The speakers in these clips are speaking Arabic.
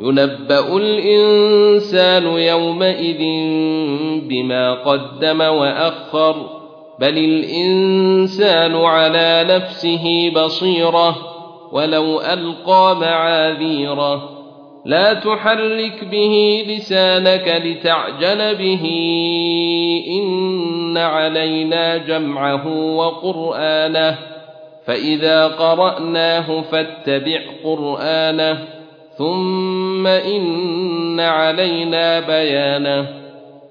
ينبا الانسان يومئذ بما قدم واخر بل الانسان على نفسه بصيره ولو القى معاذيره لا تحرك به لسانك لتعجل به ان علينا جمعه وقرانه فاذا قراناه فاتبع قرانه ثم إن علينا بيانه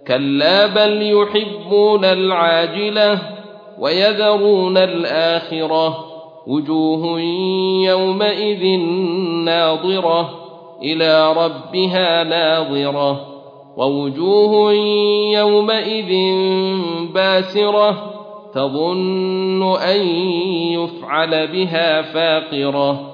كلا بل يحبون العاجلة ويذرون الآخرة وجوه يومئذ ناظرة إلى ربها ناظرة ووجوه يومئذ باسرة تظن أن يفعل بها فاقرة